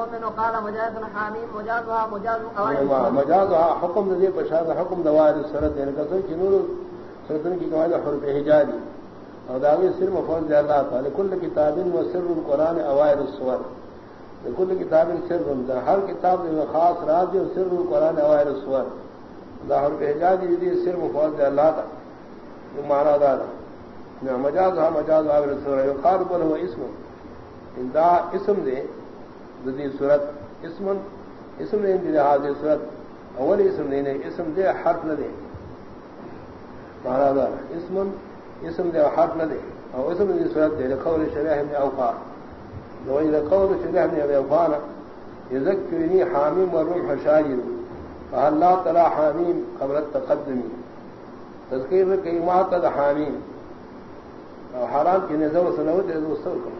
مؤمن وقال مجاز حاميم مجازها مجاز قواعد مجازها حكم ذي بشار حكم دوائر السرت يعني یعنی كسر جنور سرتن کی قواعد یعنی حرف حجازي اور داوی سر مفعول دے اللہ تعالی کل کتاب و سر القران اوائر السور کل کتاب سر، دا ہر کتاب میں خاص راز اور سر القران اوائر السور دا حرف حجازي دی سر مفعول دے اللہ تعالی. معنی دا مجازها مجاز اوائر السور يقال هو اسم. دا اسم دے ددی صورت اسم اسم دے دی لحاظ صورت، اول اسم دے نے اسم دے حرف نہ دے۔ مہاراجا، اسم اسم دے حرف نہ دے۔ اور اسم دی صورت دے قول شریح میں اوقا دو الى قول شریح میں اوقانا یذکرنی حامیم وروح شاجر فهل لا تلا حامیم قبل التقدم۔ تذکیر کہ ما تد حامیم۔ اور حرام کی نظر و سنوت ہے، دوستوں کو۔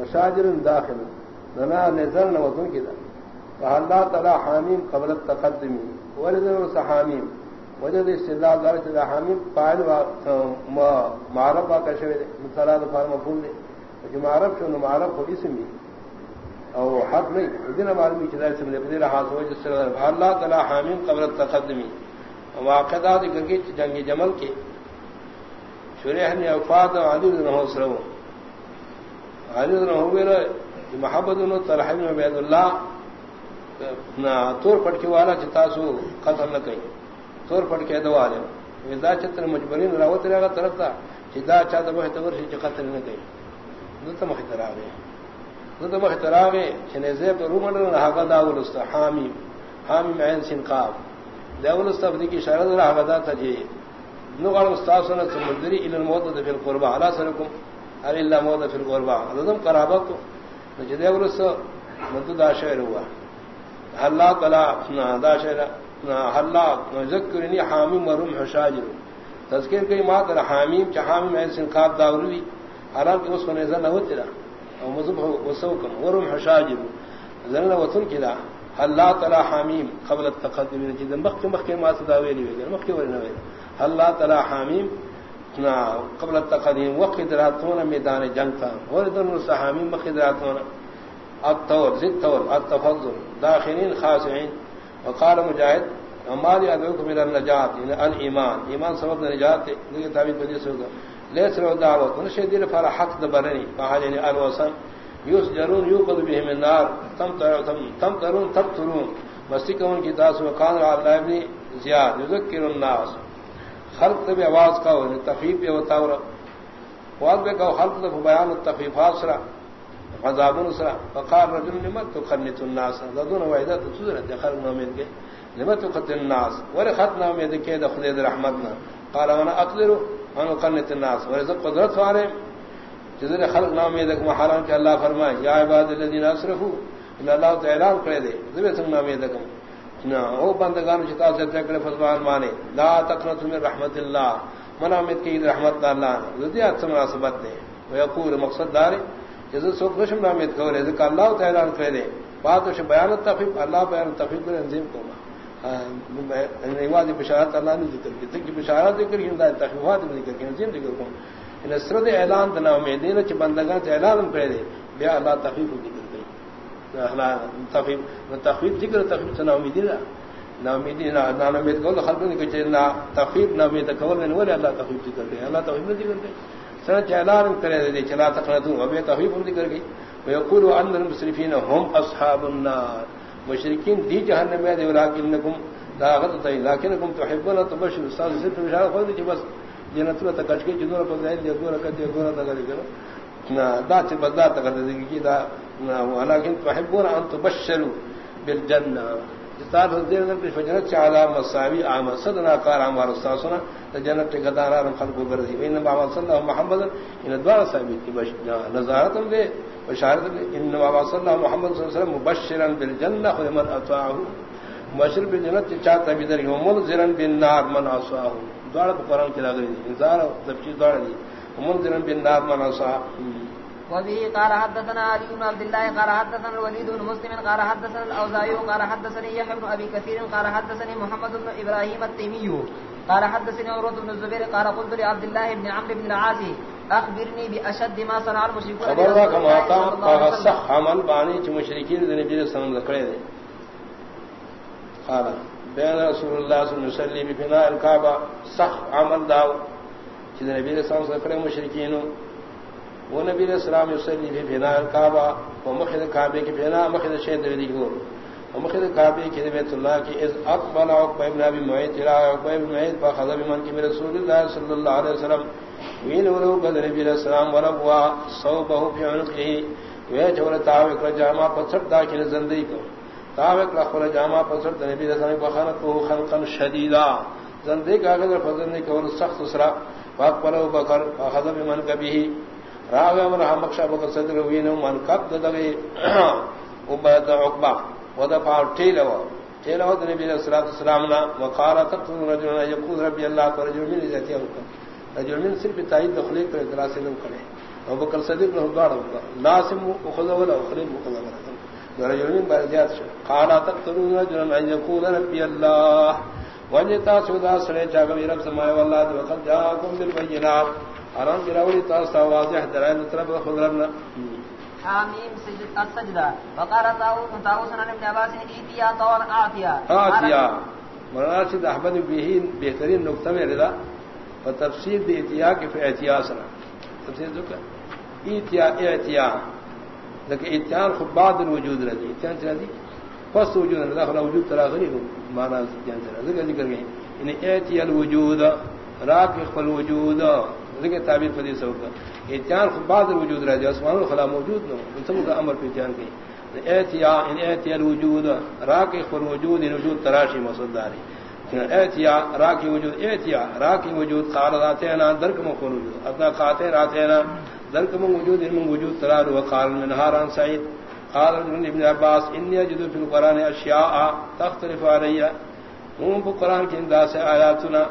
وشاجر داخل۔ ننا نظر نوتن کی دا فاللہ تعالی حامیم قبل التقدمی ولدن حامیم وجد استدلال دار چلا حامیم قائل معرب واقع شوی دے۔ مثلا دفار مفہوم دے۔ جی جو معرب شو نو معرب خود اسم بھی او حق نہیں۔ ادنا معلومی چلا اسم دے۔ بدیر حاصل ہو جس سے فاللہ تعالی حامیم قبل التقدمی واقعات گنگی جنگ جمل کے۔ شریح نے افاد علی بن حسرو علی بن حسرو محبت انہوں ترحم عبید اللہ نہ تور پٹکی والا چتاسو قتل نہ کہیں تور پٹکے دوا لے۔ ودا چتر مجبرین راوت رہا طرف تھا چدا چا دبا ہے تور سے قتل نہ کہیں نت محترا گئے نت محترا گئے چنے زے پر رومن رہا گا داول است حامی حامی عین سن قاب داول است بدی کی اشارہ رہا گا تھا جی نو قال استاد سن سمندری الى الموت فی القربہ علی سرکم ار الا موت فی القربہ۔ ادم قرابت جدے ورس مد دا شعر ہوا اللہ تعالی دا شعر اللہ ذکرنی حامیم ورم حشاجر تذکر کئی ما تر حامیم چ حامیم ایسن قاب داوری حرام کہ اس کو نظر نہ ہوتی رہا اور مذہب وسوکم ورم حشاجر زنن وتن کلا اللہ تعالی حامیم قبل التقدم. جد مخ مخ ما تداوی نہیں مخ ورنہ اللہ تعالی حامیم قبل التقدیم، وقت راتون میدان جنگ تھا۔ اور دونوں صحامی مقد راتون الطور زد طور التفضل، داخلین خاصعین وقال مجاہد ہماری ادوک من النجات یعنی الایمان۔ ایمان سبب نجات ہے تعبیر بدی سے ہوگا لیس رو دعوت نشے دل فر حق دبرنی کہا یعنی الوسن یوس جرون یوقد بهم النار تم تم تم ترون تب ترون مستی کون کی داس وقال اللہ ابن زیاد، یذکر الناس۔ خلق تب آواز کا ہونے یعنی تفیف یہ ہوتا اور واضح بے کہ خلق تب بیان التفیفات سرا غضابن سرا۔ فقال رجل لمت تخنت الناس؟ ذون وحدہ تسرت خلق نومید کے۔ لمت تخنت الناس؟ ور خط نومید کے دخل رحمتنا قال، وانا اقدر ان قنت الناس؟ ورزق قدرت والے جزر خلق نومید کہ محرم کہ اللہ فرمائے، یا عباد الذين اسرفوا، ان اللہ تعالی کرے دے ذبے سن نومید کہ او بندگان چتا سے تکڑے فضوان مانے، لا تقنط من رحمت اللہ، منا امید کی رحمت اللہ رضیات سے مناسبت دے ويقول مقصد دار جزا سو خوشم امید کرے ذکر اللہ تعالی عنہ کرے بات اس بیان تفیق اللہ بیان تفیق پر انزیم کو نواز بشارت اللہ نے ذکر کی۔ تک بشارت ذکر کی ہدایت تخفیفات ذکر کی، انزیم ذکر کو ان سرد اعلان تنا امیدین چ بندگان سے اعلان کرے بیا اللہ تفیق ذکر تخفیف ذکر تخفیف سے نامیدی نا نامیدی نا نامید کو خلق نے کہ نا تخفیف نامید کول نے ولی اللہ تخفیف ذکر دے اللہ تخفیف نہیں ذکر دے سر چلان کرے دے، چلا تقنتو ابے تخفیف ہم ذکر گئی ويقول ان المسرفين هم اصحاب النار۔ مشرکین دی جہنم میں دے ولکنکم داغت تے لکنکم تحبون تبشر استاد سے بشارت ہو دی بس جنت میں تکچ کے جنور پر ظاہر دے دور کر دے دور تک کرے نا، دا چ بدات کر دے کی دا ولكن تحبون ان تبشروا بالجنه جتار دیر در کی فجرت چالا مساوی عام صدنا قال عام رسولنا جنت کے گدارا خلق کر دی ان بابا صلی اللہ محمد. ان دوار ثابت کی نظارت دے بشارت ان بابا صلی اللہ محمد صلی اللہ علیہ وسلم مبشرا بالجنه ومن اطاعه مبشر بالجنت چاہتا بھی در منذرا بالنار من اصاه دوار قران کی لگی انذار تفسیر دوار دی منذرا بالنار من اصاه وبه قال حدثنا علي بن عبد الله قال حدثنا الوليد بن مسلم قال حدثنا الاوزاعي قال حدثني يحيى بن ابي كثير قال حدثني محمد بن ابراهيم التيمي قال حدثني عروه بن الزبير قال قلت لعبد الله بن عمرو بن العاص اخبرني باشد ما صنع المشركون خبر را کما تا صح عمل بانی چ مشرکین دے نبی صلی اللہ علیہ وسلم قال بین رسول اللہ صلی اللہ علیہ وسلم بنا الکعبہ صح عمل داو. چ نبی صلی اللہ علیہ وسلم مشرکین وہ نبی علیہ السلام یصلی فی بنا کعبہ الکعبہ ومخذ کعبہ کی بنا مخذ شیء دے دی گور ومخذ کعبہ کی بیت اللہ کی از اقبل عقبہ ابن ابی معیط الى عقبہ ابن معیط فخذ بمن کی رسول اللہ صلی اللہ علیہ وسلم۔ وین ولو قد نبی علیہ السلام وربوا صوبه في عنقه وجه تاوک جامع پچھڑ دا کہ زندگی کو۔ تاوک لخر جامع پچھڑ نبی علیہ السلام بخنته خلقا شدیدا زندگی کا اگر فضل نے کہ سخت سرا۔ واق پر بکر اخذ بمن کبه راغ امر مخشى بکر صدر وین من قد دغی وبد عقبہ ودفع تیلو تیلو نبی علیہ السلام وقال تقتل رجلا يقول ربي الله فرجل من ذاتي رجل من صرف تائید دخلی پر اعتراض سے نہ کرے ابو بکر صدیق نے دوڑ لازم خذ ولا اخری مخذ ولا رجل من برجات قال تقتلون رجلا ان يقول ربي الله وجتا سودا سنے چاغ رب سمائے والله وقد جاءكم بالبينات ارام گراوی تا سا واضح درائن طرف خود ربنا حامیم سجد السجدہ وقال تاؤس تاؤس عن ابن عباس ایتیا طور آتیا. آتیا. مولانا سید احمد بہین بہترین نقطہ میں رضا اور تفسیر دی اتیا کے پھر احتیا سنا تفسیر جو کہ اتیا احتیا لیکن اتیان خود بعد الوجود رہی اتیان چلا دی پس وجود رہا خلا وجود ترا غنی ہو مانا اتیان چلا ذکر ذکر گئی یعنی احتیا الوجود. راک خل وجود. ذکر تعبیر فدی سو کا اتیان خود بعد الوجود رہ جائے اسمان خلا موجود نہ ان سب کا امر پہ اتیان کی یعنی احتیا ان احتیا الوجود، راک خل وجود ان یعنی وجود تراشی مقصد داری احتیا راکی وجود احتیا راکی وجود قال راتینا درک مخون وجود۔ اپنا قاتل راتینا درک من وجود ان من وجود ترار وقال من هاران سعید۔ قال ابن عباس، انی اجد فی القرآن اشیاء، تختلف علی مون پو قرآن کی انداز سے آیاتنا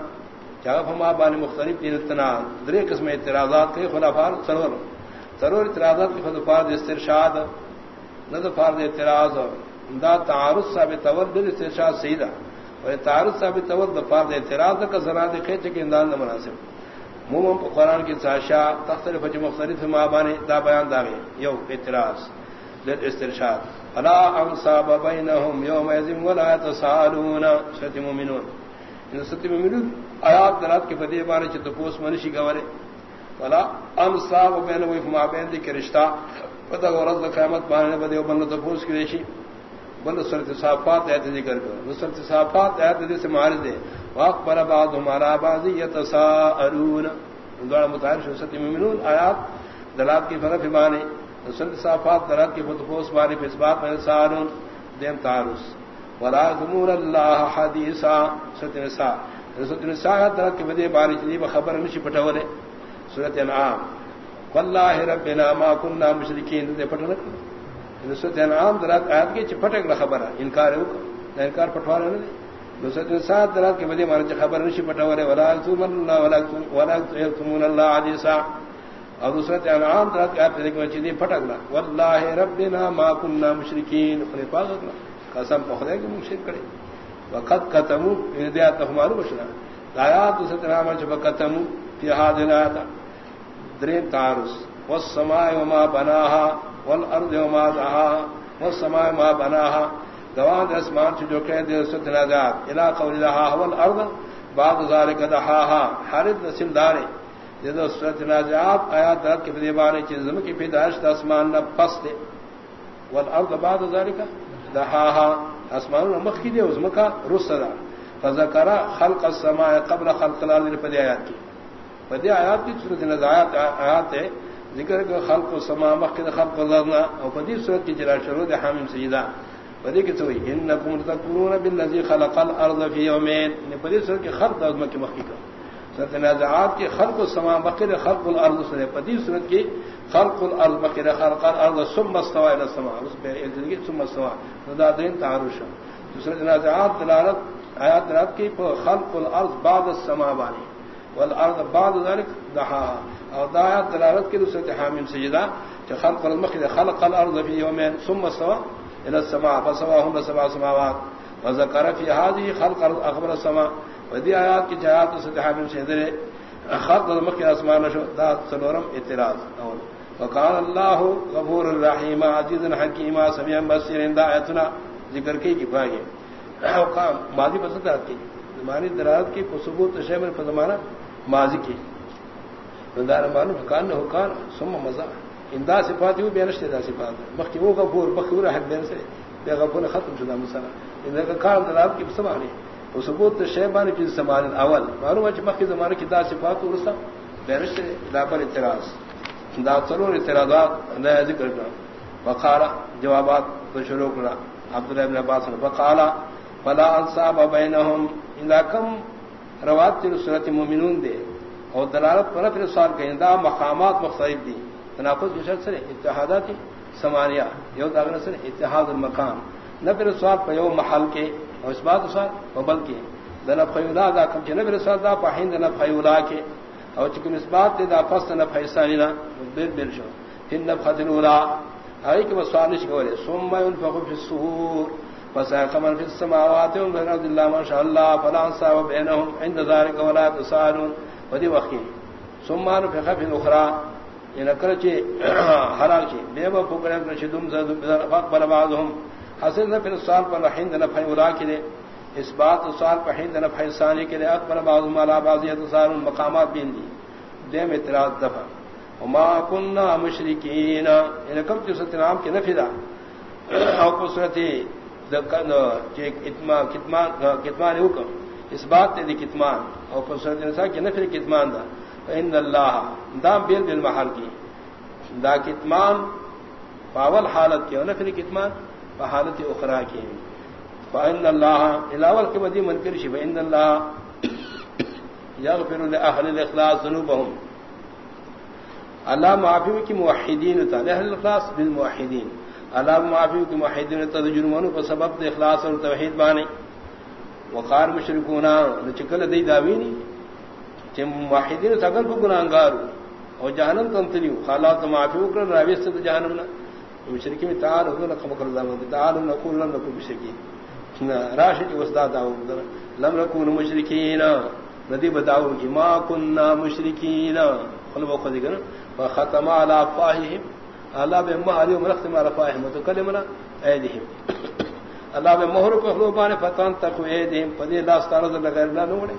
چاہا فما بانی مختلف دیلتنا درے قسم اعتراضات کے خلافار سرور سرور اعتراضات کی خلافار استرشاد ندفار اعتراض دا تعارض ثابت تور دل استرشاد سیدہ اور تعارض ثابت تور دفار اعتراض کا ذرا دیکھے کہ انداز نہ مناسب مومم قرآن کی ساشا تختلف مختلف ما مابانی دا بیان داغے یو اعتراض دل للاسترشاد فلا انصاب بینهم یوم یزم ولا يتسالون شتی مومنون ان ستی مومنون آیات درات کے بدی بارے چ تپوس منشی گورے فلا انصاب بینهم ما بین دی رشتہ پتہ غرض قیامت بانے بدی بن تپوس کی ریشی بل سرت صافات ایت ذکر کرو۔ سرت صافات ایت دے سے معارض دے۔ واق پر بعد ہمارا بعض یتساءلون۔ دوڑا متعارف شو ستی مومنون۔ آیات دلات کی فرق بانے سرت صافات دلات کی فتفوس بانے پس بات میں سالون۔ دیم تعارض۔ ولا ذمور اللہ حدیثا۔ سرت نساء سرت نساء دلات کی بدے بارے چلی خبر نشی پٹھولے سورت انعام واللہ ربنا ما كنا مشرکین دے پٹھنا نسرت انعام درات آیات کی چپٹک خبر انکار انکار پٹوا رہے نسرت سات درات کے بدے مارے خبر نشی پٹوا رہے ولا تم اللہ، ولا ولا تم اللہ عزیزا اور نسرت انعام درات کی آیات دیکھ چیزیں پھٹک لا واللہ ربنا ما كنا مشرکین۔ خلی پاک قسم پخدے کہ مشرک کرے وقت قتمو ہدایت یعنی ہمارو بشرا آیات نسرت انعام چ قتمو فی هذه الايات درین تعارض والسماء وما بناها، والارض وما دعاها والسماء ما بناها۔ دوان اسمان جو کہ دے ستنا ستنازات الى قول لها والارض، بعد ذلك دحاها۔ حرد نسل دارے۔ جدو ستنا ستنازات آیات درد کے دیبانے چیز زمین کی پیدائش اسمان نہ پس دے۔ والارض بعد ذلك دحاها۔ اسمان مخ کی دے اس مکا رسدا فذكر خلق السماء قبل خلق الارض پدی آیات کی. پدی آیات کی صورت نزاعات آیات ہے، ذکر کو خلق و سما مخد خلق لرنا او پدی صورت کی جرا شروع دے حامم سجدہ. پدی کی تو انکم تکونون بالذی خلق الارض فی یومین. پدی صورت کی خلق از مکی مخی کا صورت نازعات کی خلق و سما خلق الارض سے پدی صورت کی خلق الارض مخد خلق الارض ثم استوى الى السماء. اس پہ زندگی ثم استوى. دا دین تعارش صورت نازعات دلالت، آیات دلالت کی خلق الارض بعد السماء بانی. والارض بعد ذلك دحاها او دایات دلالت کی دوسرے حامیم سجدہ کہ خلق الارض المخد خلق الارض في يومين ثم استوى الى السماء فسواهم سبع سماوات. وذكر في هذه خلق الارض اخبر السماء. ودي آیات کی جہات دوسرے حامیم سجدہ خط مکھ اسمان شو، دا سلورم اعتراض۔ اول، وقال الله غفور الرحیم، عزیز حکیم، سمیع بصیر اندا ایتنا ذکر کی کی پائے وقام ماضی پسند کی۔ زمانی درات کی ثبوت شامل پر زمانہ ماضی کی۔ دار مان کان ہو کان ثم مزا اندا صفات یو بیان شتے دا صفات۔ مکھ وہ غفور بخور حق دین سے بے غفور ختم شدہ مسئلہ۔ ان کا کان درات کی سمانی وہ ثبوت شیبان کی زمان اول. معلوم ہے مکھ زمانے کی دا صفات ورسا بیان شتے دا پر اعتراض. دا ضرور اعتراضات نہ ذکر کرنا وقالا جوابات تو شروع کرنا عبداللہ ابن عباس نے وقالا فلا انصاب بینہم اذا کم. روات تیر صورت مومنون دے اور دلالت پر پھر سوال کہیں دا مقامات مختلف دی تنافذ کی شرط سے اتحاداتی سمانیہ یو داغنا سے اتحاد المقام. نہ پھر سوال پہ یو محل کے اور اس بات سوال وبل کے دن فیولا دا کم نہ پھر سوال دا پہند نہ فیولا کے او چکم اس بات دا فست نہ فیسانینا بیر بیر شو۔ ہن نفخت الاولا ائی کہ مسوانش گورے ثم ينفخ في الصور۔ فسيقمن في السماوات ومن الارض الا ما شاء الله فلا انصاب بينهم عند ذلك ولا تسالون۔ ودي وقت ثم ينفخ في الاخرى۔ ان کرچے حلال چے۔ بے با وہ پکڑے نشدم زاد فقبل بعضهم حسن في الصال پر ہند نہ فیولا کے دے اس بات سوال پہند نہ فیصانی کے لیے اکبر بعض مالا بازیت سار مقامات بین دی۔ دیم اعتراض دفع۔ وما کننا مشرکین۔ ان کم جو ستنام کے نفیدہ او قصرتی کتمان حکم۔ اس بات تے کتمان۔ او کو قصرت نسا کی نفر کتمان دا۔ فإن اللہ دام بیل بالمحل کی۔ دا کتمان پاول حالت کی اور نفر کتمان۔ پا حالت اخرى کی فإن الله الاول کے بدی منکر شی فإن الله يغفر لأهل الإخلاص ذنوبهم. اللہ معافی کی موحدین تا اہل الاخلاص بالموحدین اللہ معافی کی موحدین تا جرمانو پر سبب اخلاص اور توحید بانے وقار مشرکونا چکل دی داوینی کہ موحدین تا کو گناہگارو اور جہنم تم تلیو خالات معافی کر راویست جہنم نہ مشرکی میں تعال ہو نہ کم کر دامن تعال نقول لم نكن مشرکین راش کی وسدا داو لم نكون مشرکین ندی بتاؤ کہ ما كنا مشرکین قلب کو ذکر فختم على افواههم اللہ بے مہر مرخت ما رفاهم تو کلمنا ایدہم اللہ بے مہر کو خلوبان فتن تک ایدہم پدی لا استار لگا نہ نوڑے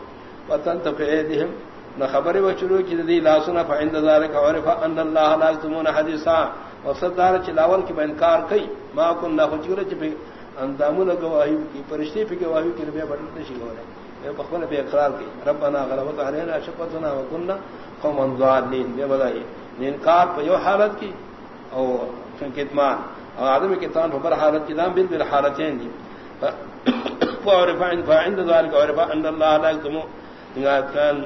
فتن تک ایدہم نہ خبر و شروع کی دی لا سنا فعند ذلك عرف ان الله لا يكتمون حديثا وصدار چلاول کی انکار کئی۔ ما كنا خجور چ اندامون گواہی کی فرشتے پہ گواہی کی ربے بدلتے شی ہو رہے۔ بخون پہ اقرار کی۔ ربنا غلبت علینا شقتنا وكنا قوما ضالين بے بدائی انکار پہ یو حالت کی۔ او کتمان۔ اور آدم کتمان پر حالت کی۔ دام بل بل حالتین دی۔ فعرف عند ذلك، عرف ان الله لا يكتم كان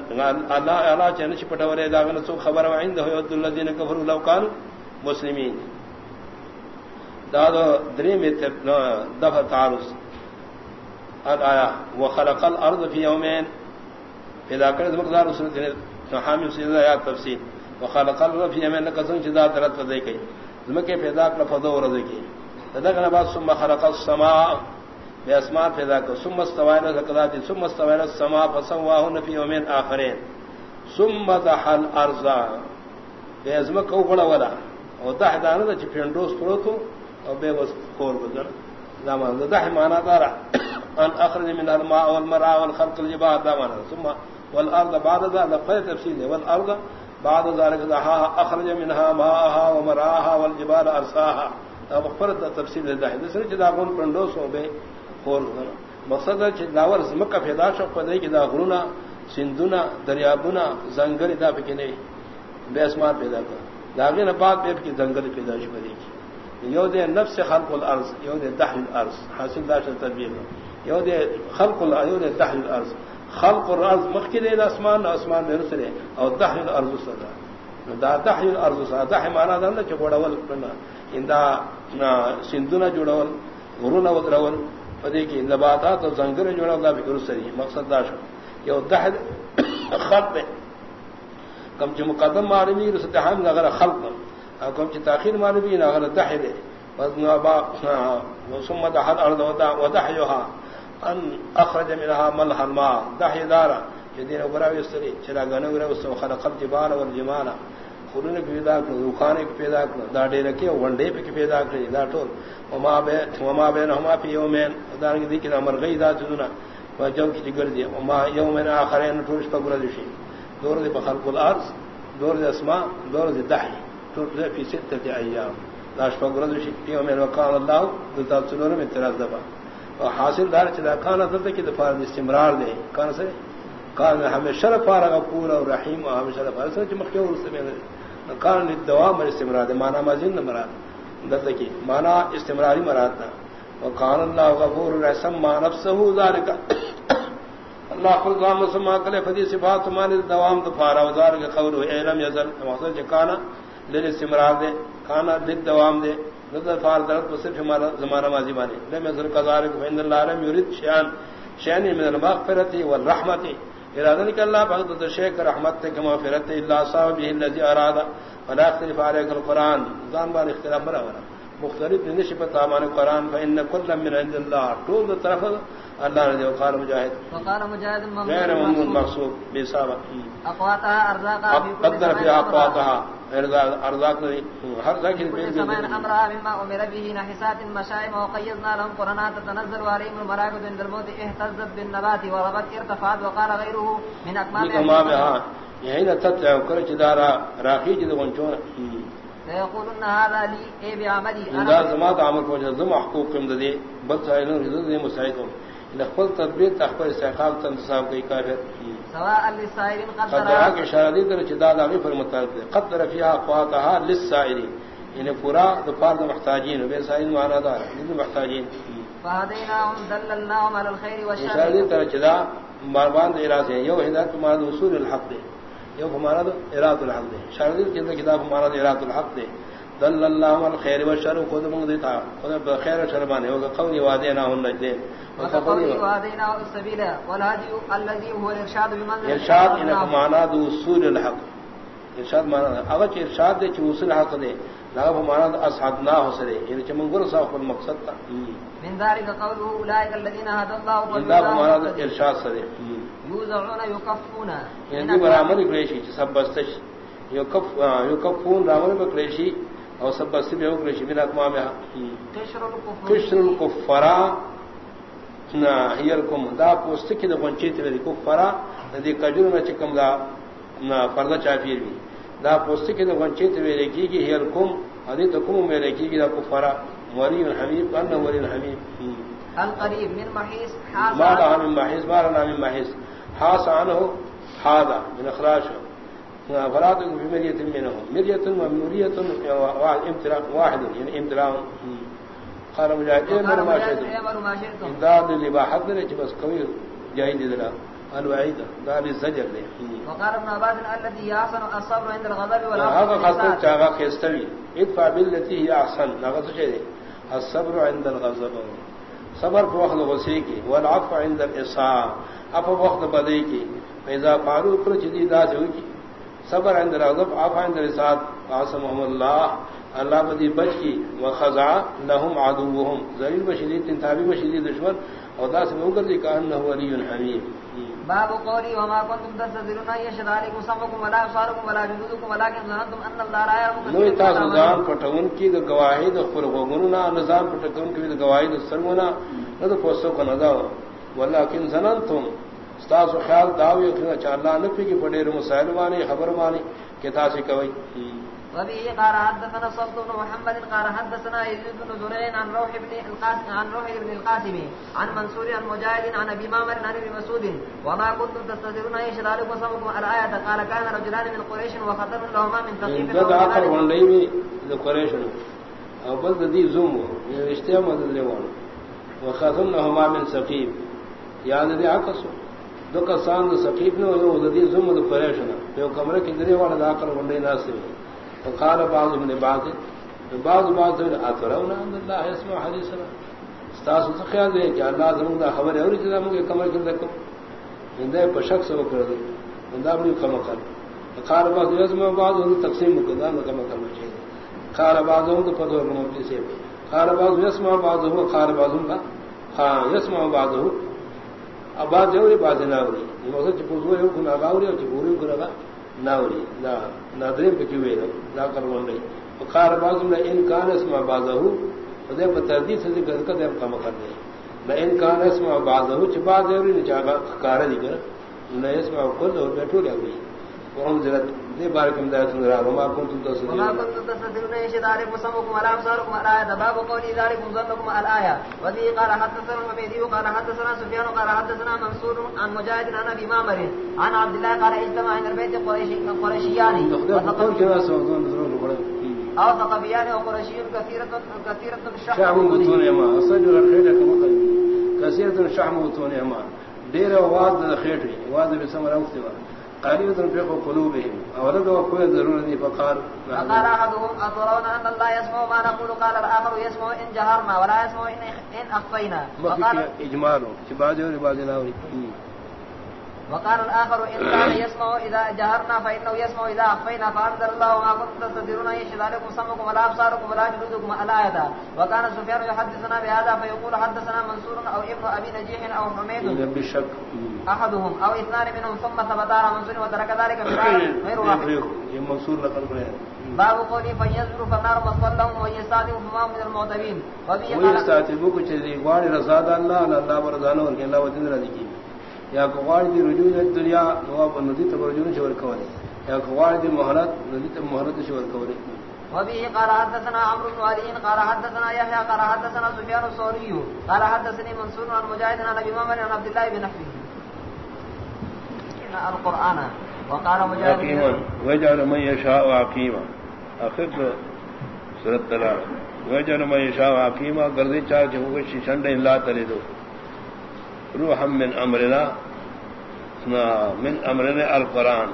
الله اعلی چن چپٹورے داغن سو خبر وعند هو الذين كفروا لو كانوا مسلمين دادو دریم دفع تعارض آیا، وخلق الارض فی یومین. پیدا کرد مقدار اس صورت حامل سیدہ یا تفسیر وخلق الارض فی یومین لکسن چیزا ترت فضے کئی زمکے پیدا کر فضو ورزے کی تدقنا بعد ثم خلق السماء. بے اسمان پیدا کر ثم استوائنا زکذاتی ثم استوائنا السماء فسواہن فی یومین آخرین. ثم دحل ارضا بے ازمک اوگڑا ولا اور دح دانا دا چی پھنڈوس پڑو تو، او بے وس کور بدل گزر زمان ذہ مانا دارا ان اخرج من الماء والمراء والخلق الجبال. دمان ثم والارض بعد ذلك لقد تفصيل والارض بعد ذلك ذها اخرج منها ماءها ومراءها والجبال ارساها. اب فرض تفصيل ذہ دوسرے جدا کون پنڈو سو بے کور گزر مقصد ہے لاور زمکہ پیدا شو پدے کی دا غرونا سندونا دریابونا زنگل دا پکنے بے اسمان پیدا کر داغین بعد بے کی زنگل پیدا شو کی یو دے نفس خلق الارض، یو دے دحل الارض. حاصل داشت تربیت. یو دے خلق الارض یو دے دحل الارض. خلق الارض مخکر دے اسمان اسمان دے رسلے او دحل الارض صدا دا دحل الارض صدا دح مانا دا نہ چوڑا ول کنا یعنی اندا سندنا جوڑا ول غرونا ودرا ول پدے کی نباتات اور زنگر جوڑا دا فکر سری مقصد داشت یو دحل خلق کم جو مقدم معلومی رسد حام اگر خلق حکم چ تاخیر مال بھی نہ غلط ہے وزن با ثم دحل ارض ودا ودحيها ان اخرج منها ملح الماء. دحي دارا. جدین براوی استری چرا گنو گرا اس خلق الجبال والجمال خورن کی پیدا کر روخانے کی پیدا کر دا ڈیرے کے ونڈے پہ پیدا کر دا ٹول. وما بے وما بینہما فی یومین. دار کی ذکر امر گئی دا چنا وجو کی جگر دی وما یومین اخرین ٹوش پر گرا دور دی بخلق الارض، دور دی اسماء، دور دی دحی. ٹول فی ستۃ ایام. داش پر گرا دشی یومین وقال اللہ دتا چلور میں اعتراض دبا. حاصل دار چلا کانا دتا کی دفار استمرار دے. کان سے؟ کان ہمیشہ پارا غفور اور رحیم اور ہمیشہ پارا سچ مخیو اس میں کان الدوام استمرار دے. معنی مازن مراد. دت کی معنی استمراری مراد تھا وقال اللہ غفور رحم ما نفسه ذلك اللہ خود قام سما کلے فدی صفات مان الدوام تو پارا وزار کے قول علم یزل مقصد کانا للاستمرار دے، کانا للدوام دے نظر فار درد صرف ہمارا زمانہ ماضی بانے۔ لم یزل کذالک فإن الله لم يرد شيئا شأن من المغفرة والرحمة ارادن کہ اللہ بہت تو شیخ رحمت تے کہ مغفرت اللہ صاحب به الذي اراد ولا اختلف عليك القران زان بار اختلاف برا برا مختلف نشبت امان قران فان كل من عند الله طول طرف اللہ نے قال مجاہد وقال مجاہد غیر ممنون مقصود. بے اقواتها ارزاقها قدر في اقواتها ارزاق ہر ذکر في سماء امرها مما امر به نحسات المشائم وقيضنا لهم قرانات تنزل عليهم الملائكه عند الموت اهتزت بالنبات وربت ارتفعت وقال غيره من اكمامها یہی نہ تت کر چدارا راخی جد ونچون سيقولون هذا لي اي بعملي انا زما عمل کو جزم حقوق کم دے بل سائلون رضا مساعدون۔ لخل تدبیر تخبر استحقاق تنصاب کی کافر سواء للسائرین قدرہ کے اشارہ دی در چدا داغی پر متعلق ہے قدر فیہا قواتہا للسائرین یعنی پورا دپار دا محتاجین بے سائرین معنی دار لیکن محتاجین. فہدیناہم دللناہم علی الخیر والشر اشارہ دی در چدا مروان دا اراد ہے یو ہدایت دا اصول الحق دے یو ہمارا اراد الحق دے اشارہ دی چدا کتاب ہمارا اراد الحق دے دل اللہ الخير والشر خود من دیتا خود بخیر و شر بانے ہوگا قولی وادینا ہن نجدے وقولی وادینا السبیل والهدی الذي هو الارشاد بمنزل ارشاد انہ معنی دو اصول الحق. ارشاد معنی اگر چ ارشاد دے چ اصول حق دے لا معنی اصحابنا حسرے یعنی چ منگر صاحب المقصد تا من ذلك قوله اولئك الذين هدى الله الله معنی ارشاد سرے یوزعون یکفون. یعنی برامن کریشی سب بستش یکف یکفون رامن بکریشی اور سب بس میں ہوگی شبیر اکما میں کشر الکفرا نہ ہیر کم دا پوست کی ونچیت میری کفرا ندی کجور میں چکم دا نہ پردہ چافیر بھی۔ دا پوست کی ونچیت میرے کی گی ہیر کم ادی تو کم میرے کی گی دا کفرا ولی الحمید ان ولی الحمید القریب من محیس ما دا من محیس دا من محیس حاس عنہ حادا من اخراج فرات بمرية منهم. مرية ومرية امتلاء واحد يعني امتلاء قال مجاهد اعملوا ما شئتم. امداد لباحت لك بس قوي جاهد ذلا الوعيد قال الزجر له وقال ابن عباس الذي يحسن الصبر عند الغضب والعفو هذا قصد جاغا يستوي. ادفع بالتي هي احسن نغص شيء. الصبر عند الغضب. صبر في وقت غصے کی والعفو عند الاصاء اپا وقت بدے کی فاذا فعلوا كل جديد ذات ہوگی صبر عند الغضب عفا عند الرساد عاصمهم الله اللہ بدی بچ کی وخضع لهم عدوهم ذلیل بشدید تنتابی بشدید دشمن اور دا سے مگر دی ولی حمیم۔ باب قولی وما كنتم تستذلون يشهد عليكم سمعكم ولا ابصاركم ولا جلودكم ولكن ظننتم ان الله لا يعلم نو تاسو ځان پټون کی گواہی د خپل غوګونو نظام پټون کی گواہی د سرمونه نو د پوسو کو نه دا ولکن ظننتم استاذ خیال داوی کہ اچھا اللہ نفی کی بڑے مسائل مانی خبر مانی کہ تھا سے کوئی۔ وبه قال حدثنا صلت بن محمد قال حدثنا يزيد بن زرين عن روح بن القاسم عن روح بن القاسم عن منصور عن مجاهد عن ابي مامر عن ابي مسعود. وما كنتم تستذرون ايش ذلك؟ وسبكم الايه قال كان رجلان من قريش وخطر لهما من ثقيف ذات اخر وليمي قريش. او بل ذي زوم اشتيا مدد لوان وخطر لهما من ثقيف يعني ذي عكسوا دو کسان دو سقیف نے وہ ودی زم دو پریشنا جو کمرے کی درے والا دا کر ونڈے ناس سے فقال بعض من بعض بعض بعض اترون ان الله يسمع حديثنا استاس تو خیال ہے کہ اللہ زمون دا خبر ہے، اور جدا مگے کمر کر دکو اندے پر شخص وہ کر دے. اندا بڑی کم کر. فقال بعض يسمع بعض تقسیم کو دا کم کر چاہیے قال بعض تو پدور نو سے. قال بعض يسمع بعض هو قال بعض کا ہاں يسمع بعض اباد یوری باز ناوری موږ چې په دوه یو کو ناغاوري او چې ګوري کو ناغا ناوری نا نادرې په کې ویل دا کارون دی وقار بعض ان کان اسمع بعضه خدای په تردید سے ذکر کړه هم کم کر دی نہ ان کان اسمع ہوں چې دے رہی نہ چاغه کار دی کر نہ اسما کول اور بیٹھو لګي وهم ذات دې بارے کوم دا څنګه راو ما کوم تاسو ته وما كنتم تستطيعون ان شدار مسمكم على ابصاركم على ايه باب قولي ذلك ظنكم الايه وذي قال حدثنا المبيدي قال حدثنا سفيان قال حدثنا منصور عن مجاهد عن ابي عن عبد الله قال اجتمع عند البيت قريش قريشيان او ثقفيان وقريشي كثيره كثيره شعب بطون يما اصجر الخير كما كثيره شعب بطون يما دير واد خير واد بسمر اوقتي قريبة في قلوبهم أولد وقوة ضرورة فقال فقال أحدهم أترون أن الله يسمع ما نقول قال الآخر يسمع إن جهرنا ولا يسمع إن أخفينا وقال إجماله شبادي ولبادي ناوري وقال الآخر إن كان يسمع إذا جهرنا فإنه يسمع إذا أخفينا فأنزل الله ما كنتم تستدرون يشهد عليكم سمكم ولا أبصاركم ولا جلودكم الآية وكان سفيان يحدثنا بهذا فيقول حدثنا منصور أو ابن أبي نجيح أو حميد بشك. أحدهم أو اثنان منهم ثم ثبت على منصور وترك ذلك غير واحد. منصور لقد باب قولي فيزر فالنار مصوى لهم ويستعذب فما من المعتبين. ويستعذبوك چیزی غواری رضا دا اللہ اللہ برزانو ورکی اللہ ودن رضی کی یا کوار دی رجوع دنیا نواب ندی ته رجوع شور کوي یا کوار دی مهارت ندی ته مهارت شور کوي وبه قال حدثنا عمرو بن علي قال حدثنا يحيى قال حدثنا سفيان الثوري قال حدثني منصور عن مجاهد عن ابي محمد عن عبد الله بن نحوي القران وقال مجاهد وجعل من يشاء عقيما اخر سورۃ طلاق وجعل من يشاء عقيما گردی چار جو شنڈ لا تلے دو. روحا من امرنا من امرنا القرآن.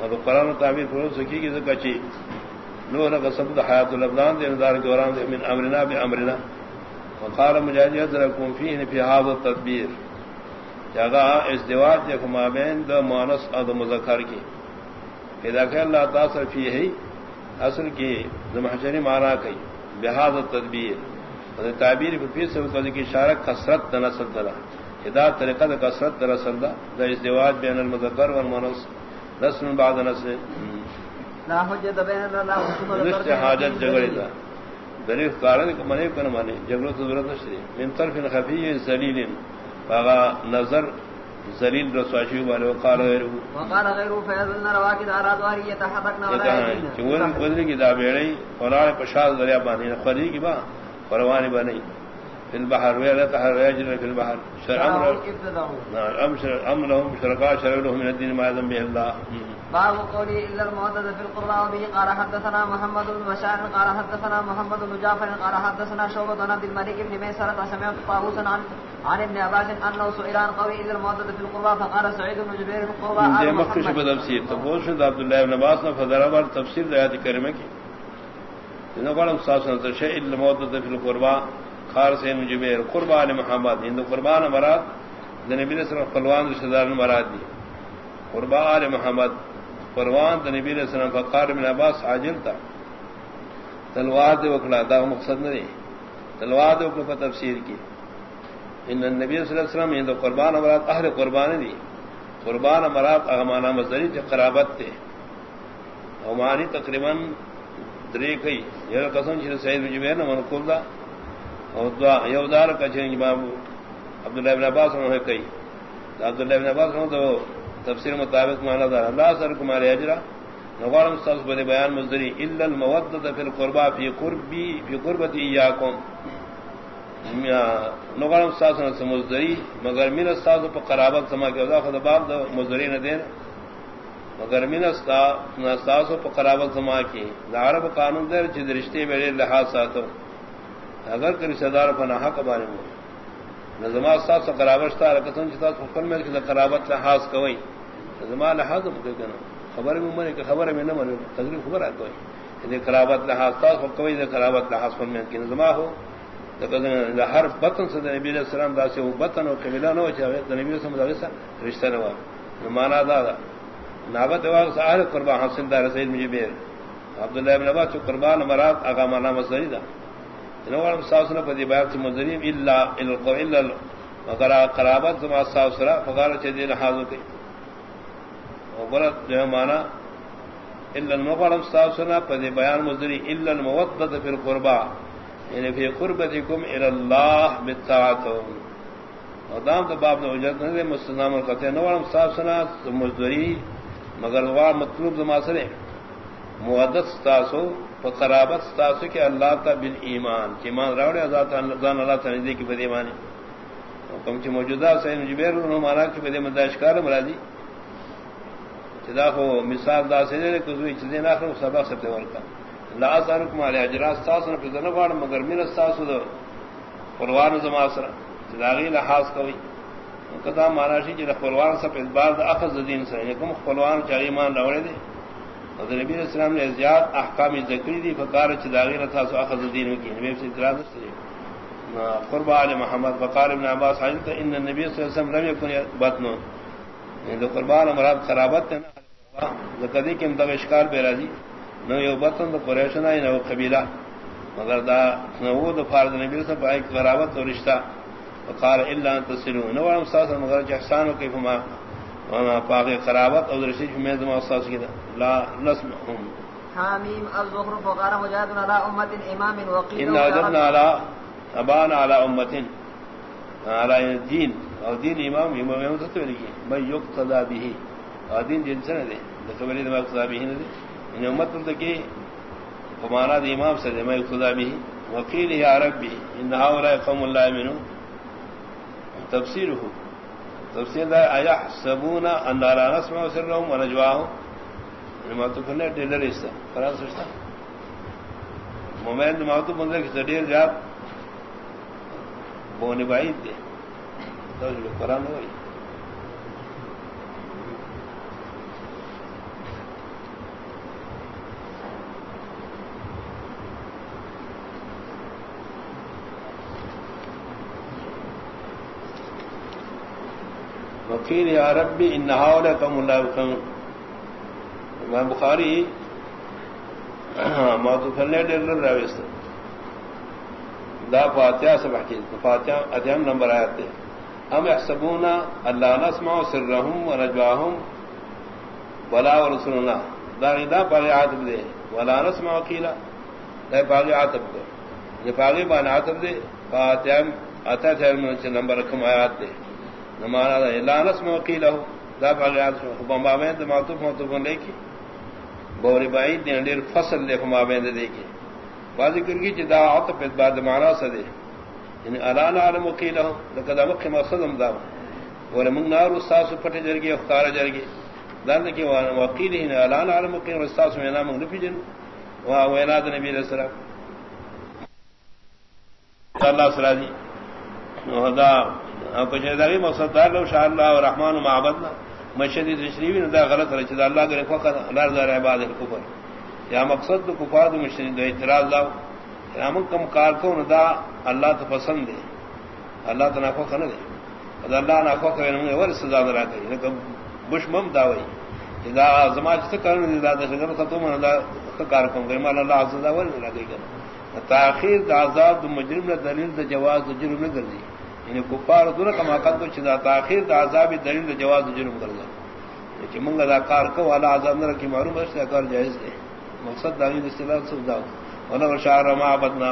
اور قرآن تعبیر فروغ سکی کی کچی لو لگا سبد حیات الابدان دے نظار دوران دے، من امرنا بی امرنا. وقال مجاجیت لکم فیہن فی حاضر التدبیر. جگہ ازدواج دیکھ مابین دا مانس اد مذکر کی. اذا کہ اللہ تاثر فی ہے، اصل کی زمحشری معنی کئی. بحاظ التدبیر. تعبیر فی سبت کی اشارہ کسرت نسل دلا ادا طریقہ دا کثرت در اصل دا دا ازدواج بین المذکر والمنص رسم بعد نسل. لا حجت بین اللہ نشت حاجت جگڑی دا. دلیف کارن کو منیب کن مانی جگڑو تو ضرورت نشتی. من طرف خفی زلیل فاغا نظر زلیل رسواشی والے وقال غیرو. وقال غیرو فیضلنا رواکد آراد واری یتحرکنا ولا یدین چون قدری کی دا بیڑی فلان پشاد دریا بانی خدری کی با فروانی بانی. في البحر ولا تحر يجري في البحر. شرع أم لهم شركاء شرع لهم من الدين ما يذن به الله. باب قولي إلا المعدد في القرى وبه قال حدثنا محمد بن بشار قال حدثنا محمد بن جعفر قال حدثنا شعبة عن عبد الملك بن ميسرة سمعت طاووسا عن عن ابن عباس انه سئل عن قوي اذا المعدد في القرى فقال سعيد بن جبير القرى دي مخش بتفسير تقول عبد الله بن عباس نے فضرب تفسير آیات کریمہ کی انہوں قال استاذ شيء المعدد في القرى خار سے جبیر قربان محمد، ہند قربان مراد نبی صرف قلوان رشتہ دار مراد دی۔ قربان محمد قربان نبی صرف فقار من عباس عاجل تھا۔ تلوار دے وکڑا دا مقصد نہیں۔ تلوار دے وکڑا تفسیر کی۔ ان نبی صلی اللہ علیہ وسلم ہند قربان مراد اہل قربان دی۔ قربان مراد اغمانہ مزدری جو قرابت تھے ہماری تقریباً دری کئی۔ یہ قسم شیر سعید جبیر نے منقول دا۔ یودار کچھ بابو عبداللہ ابن عباس نے کئی۔ عبداللہ ابن عباس نے تو تفسیر مطابق مانا تھا اللہ سر کمار اجرا۔ نوارم سبز بڑے بیان مزدری۔ الا المودت فی القربا فی قربی فی قربتی ایاکم۔ نوارم ساس نے مزدری۔ مگر من استاذ پر قرابت سما کے وضا خود باب دو مزدری نہ دین۔ مگر من استاذ پر قرابت سما کی عرب قانون دیر جد رشتے میرے لحاظ ساتھوں اگر کر رشتہ دار نہ حق بارے میں نظما سات سو قرابت تھا رکتن چتا حکم میں کہ قرابت لحاظ کوئی۔ نظما لحاظ مجھے کہنا خبر میں من کہ خبر میں نہ من تقریب خبر ہے کوئی۔ یہ قرابت لحاظ تھا کوئی دے قرابت لحاظ پر میں کہ نظما ہو۔ تو ہر بطن سے نبی علیہ السلام دا سے وہ بطن اور قبیلہ نہ ہو چاہے تو نبی سے مدرسہ رشتہ نہ ہوا مانا دادا نابت واغ سارے قربان حاصل دار سید مجھے بیر عبداللہ ابن عباس قربان مراد آغا مانا مصدری دا۔ نوار ساسنا پدی بیعت مزریم الا الا مگر قرابت زما صاف سرا فقال چدی لحاظ کی وبرت جو مانا، الا المغرم صاف پدی بیان مزری الا المودت فی القربا. یعنی فی قربتکم الى الله بالطاعت ودام تو باب نے وجد نے مستنام کہتے ہیں نوالم صاف مگر وہ مطلوب زما سرے. مودت ستاسو فقرابت ستاسو کہ اللہ تا بالایمان کہ ایمان راوڑے ذات اللہ تعالی دی کی بدی مانی کم چ موجودہ سین جبیر جی نو مارا کہ بدے مداشکار مرادی. چدا ہو مثال دا سے دے کہ کوئی چیز نہ کرو سبا سب ور کا لا ازرک مال اجرا ساس نہ پزنہ واڑ مگر مین ساس دو پروان زما سر چداغی لحاظ کوئی کدا مارا شی جے پروان سب اس بعد اخذ دین سے یعنی کم پروان چاری مان راوڑے دے. حضرت نبی علیہ السلام نے زیاد احکام ذکری دی فقار چداغی رتھا سو اخذ دین کی نبی سے اعتراض نہیں قربا علی محمد بقال ابن عباس حضرت ان النبي صلی اللہ علیہ وسلم لم يكن بطن یہ یعنی قربان مراد خرابت ہے نا لقدی کہ مدغ اشکال بے راضی نو یو بطن تو قریشنا نو قبیلہ مگر دا نو دو فرض نبی سے پائے خرابت اور رشتہ وقال الا ان تصلوا نو ام ساس مگر احسان و کیف ما وانا پاک خرابت اور میں دما استاذ کی لا نسمعهم. حامیم الزخرف وقال مجاهد على امه امام وقيل ان وجدنا على ابان على امتن على دین. اور دین امام امام تو لکھی میں یقتدا به. اور دین جن سے دے. خبر دے مقتدا به نے ان امت تو کہ ہمارا امام سے میں یقتدا به. وکیل یا ربی. ان هؤلاء قوم لا يؤمنون تفسیره تفسیر دار آیا حسبون ان لا نسمع سرهم ونجواهم ما تو کنے ڈیلر اس فرانس سوچتا مومین ماتو تو کی ڈیل جات بونے بائی دے۔ قرآن ہوئی۔ وکیل عرب بھی ان نہاول کم اللہ میں بخاری ماتو کھلنے ڈیلر راویست دا فاتحہ سے بحقی فاتحہ ادھیم نمبر آیت دے ہم احسبونا اللہ نسمع سرہم و نجواہم ولا ورسولنا دا غدا پاگی عاتب دے۔ ولا نسمع وکیلا۔ دا پاگی عاتب دے۔ یہ پاگی بان عاتب دے۔ فاتحہ اتا تھے نمبر رکھم آیات دے۔ نمانا دا اللہ نسمع دا پاگی عاتب دے خبان دا معطوف معطوف لے کی. بوری بعید دے اندیر فصل دے خبان بابین دے کی. بعض کرگی چی دا عطف ات بعد معنی سا دے. یعنی الان عالم وقیل ہوں لکہ دا مقی مقصد ہم دا. ولی من نار استاس پٹے جرگی، اختار جرگی. دان دکی وقیل ہی الان عالم وقیل استاس میں نام نفی جن. وہاں ویناد نبی علیہ السلام. اللہ صلی جی دا کچھ داغی مقصد دار لو شاء اللہ ورحمن و معبدنا مشدی تشریفی دا غلط رچد اللہ کرے فقط اللہ رضا عباد الکفر یا مقصد تو کفار مشرین دو اعتراض لاؤ ہم کم کار کو دا اللہ تو پسند ہے اللہ تو نافو کھن دے اللہ نافو کہ ور سزا درا کری کہ بش مم داوئی دا زما چ کرن دا دا ختم دا کار کو کہ مال اللہ سزا ور نہ دے گا تاخیر دا عذاب مجرم نے دلیل دا جواز جرم نہ کر یعنی کفار دور کما قد کو چدا تاخیر دا عذاب دلیل دا جواز جرم کر دی کہ منگا دا کار کو والا عذاب نہ رکھی معلوم ہے کار جائز ہے مقصد داغی استدلال سودا ولو شعر ما عبدنا.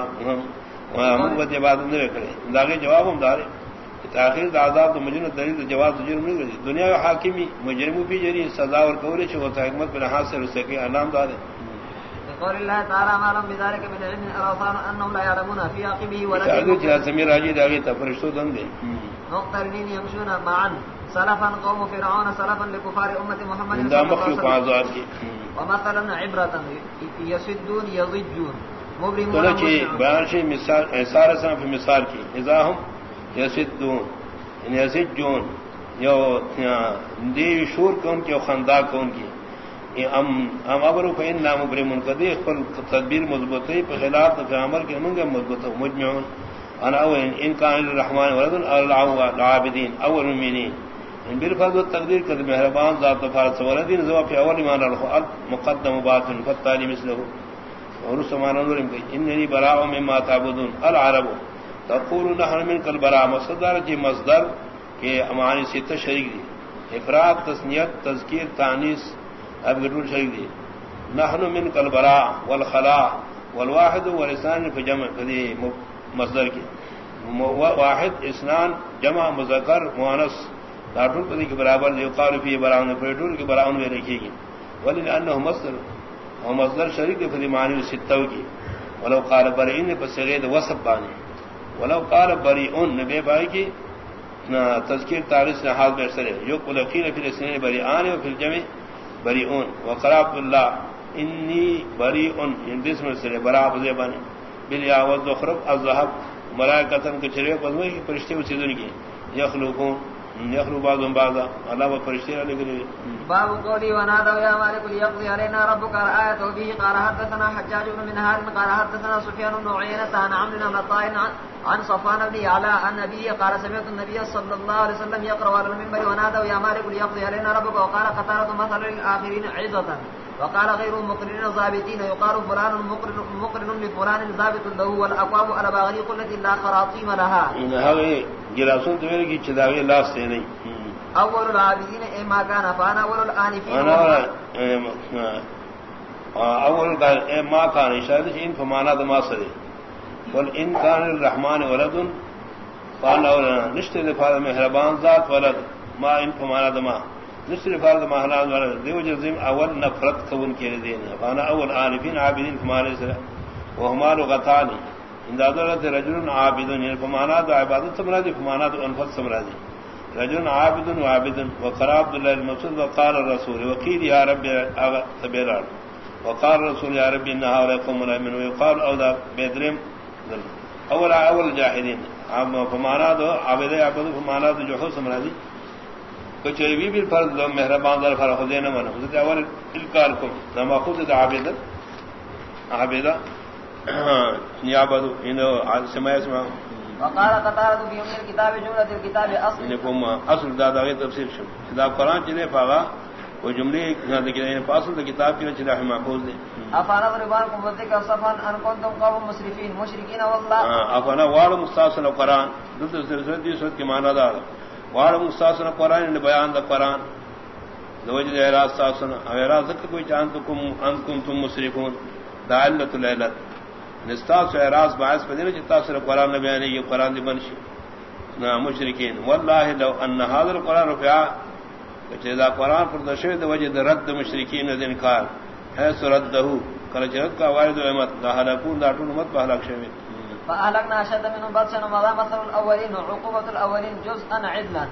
ہم بد عبادت نہ کرے. داغی جواب ہم دارے. تاخیر دا عذاب تو مجنون دلیل جواب جرم نہیں کرے دنیا حاکمی مجرم بھی جری سزا اور کورے چھ ہوتا حکمت پر ہاتھ سے رسے کے انعام دارے. قول الله تعالى ما لم بذلك من علم الأوطان أنهم لا يعلمون في عقبه ولا في جهة سمير راجي داغي تفرشتو دي. مقترنين يمشون معا. سلفا قوم فرعون سلفا لكفار أمة محمد صلى الله عليه وسلم. ومثلا عبرة يسدون يضجون. تو چی بیان شی مثال احسار سان فی مثال کی اذا ہم یسدون یعنی یسجون یو دی شور کون کی خندا کون کی ام ام ابرو فین نام برمن کدی خپل تدبیر مضبوطی په خلاف د عمل کې موږ مضبوطه مجمعون انا او ان کان الرحمن ولد العابدین، اول المؤمنین۔ ان بالفضل والتقدير كذ مهربان ذات فارس ولدين زوا في اول ایمان الخلق مقدم باطن فالتالي مثله اور سمان نورم کہ انني براء مما تعبدون، العرب۔ تقول نحن من کل برا مصدر جی مصدر کے امانی سے شریک دی۔ افراد تسنیت، تذکیر تانیس اب گڈول شریک دی نحن من کل برا والخلا والواحد والاسنان فی جمع یعنی دی مصدر کی۔ واحد، اسنان، جمع، مذکر، مؤنث۔ داٹول پدی کے برابر دی قال فی براون یعنی پیٹول کے براون میں لکھی گی۔ ولانه مصدر او مصدر شریک دی فی معنی ستو کی۔ ولو قال برئن فسغید وصف بانی ولو قال بریئن، نبی بائی کی تذکیر تاریخ نے حال بحثر ہے جو قلقین فی الاسنین بریئان و فی الجمع۔ بریئن وقراب اللہ انی بریئن یعنی ان بسم سرے برا بزے بانی بلیا خرب الزہب ملائکتن مرائے پزمے کی پرشتے اسی دن کی یخلوکون یعنی یخلو بعضهم بعضا. اللہ الله وفرشتي على ذكر باب قولی قولي ونادوا يا مالك ليقضي علينا ربك آية به قال حدثنا حجاج بن منهار قال حدثنا سفيان بن عيينة عن عمرو بن عطاء عن صفان بن على النبي قال سمعت النبي صلى الله عليه وسلم يقرأ على المنبر ونادوا يا مالك ليقضي علينا ربك وقال قتالة مثل للآخرين عزة وقال غير مقرن ضابطين يقال فلان مقرن لفلان ضابط له والاقوام على باغريق التي لا خراطيم لها. ان هذه جلاسون تمہارے کی چداوی لاس سے نہیں اول العابدین اے ما كان فانا اول الانفین انا اول کا اے ما كان. شاید ان فمانا دما سرے بل ان كان الرحمن ولد فانا اول نشتے دفاع مہربان ذات ولد. ما ان فمانا دما نصر فرد محلان والا دیو جزم اول نفرت کون کے دین فانا اول عارفین عابدین ہمارے سر وهما لغتان ان ذات رجل عابد یعنی فمانا دو عبادت سمرا دی فمانا دو انفس سمرا دی رجل عابد و عابد وقال عبد الله المسعود وقال الرسول. وقيل يا رب اغا وقال الرسول يا رب ان هؤلاء قوم لا يؤمنون ويقال او ذا بدرم اول اول جاهدين فمانا دو عابد عبد فمانا دو جو سمرا دی کچری بھی فرض دو مہربان در فرض خود نہ من حضرت اول الکار کو نما خود عابد عابد نیابت انو سمع اسمع وقال قتال في يوم الكتاب جمله الكتاب اصل لكم اصل دا دا تفسیر شو۔ دا قران چنے پاگا وہ جملے نہ کہ فاصل کتاب کی چلا محفوظ دے۔ افانا ربان کو ذکر صفان ان کنتم قوم مسرفین مشرکین والله افانا وار مستاصل قران دی سورت کی معنی دار۔ وار مستاسن قرآن نے بیان دا قرآن دوج دے راز ساسن اویرا زک کوئی چاند کم انکم تم مسرفون دا علت لیلت نستاس اعراض باعث پدین چتا سر قرآن نبی نے یہ قرآن دی بنشی نا مشرکین. والله لو ان هذا القرآن رفع کہ دا قرآن پر دشے دے وجہ رد مشرکین دے انکار. ہے سرده کل جرت کا وارد احمد دا ہلاکون دا ٹول مت بہلاک شوی. فأهلكنا أشد منهم بطشا وما مثل الأولين وعقوبة الأولين جزءا عدلا.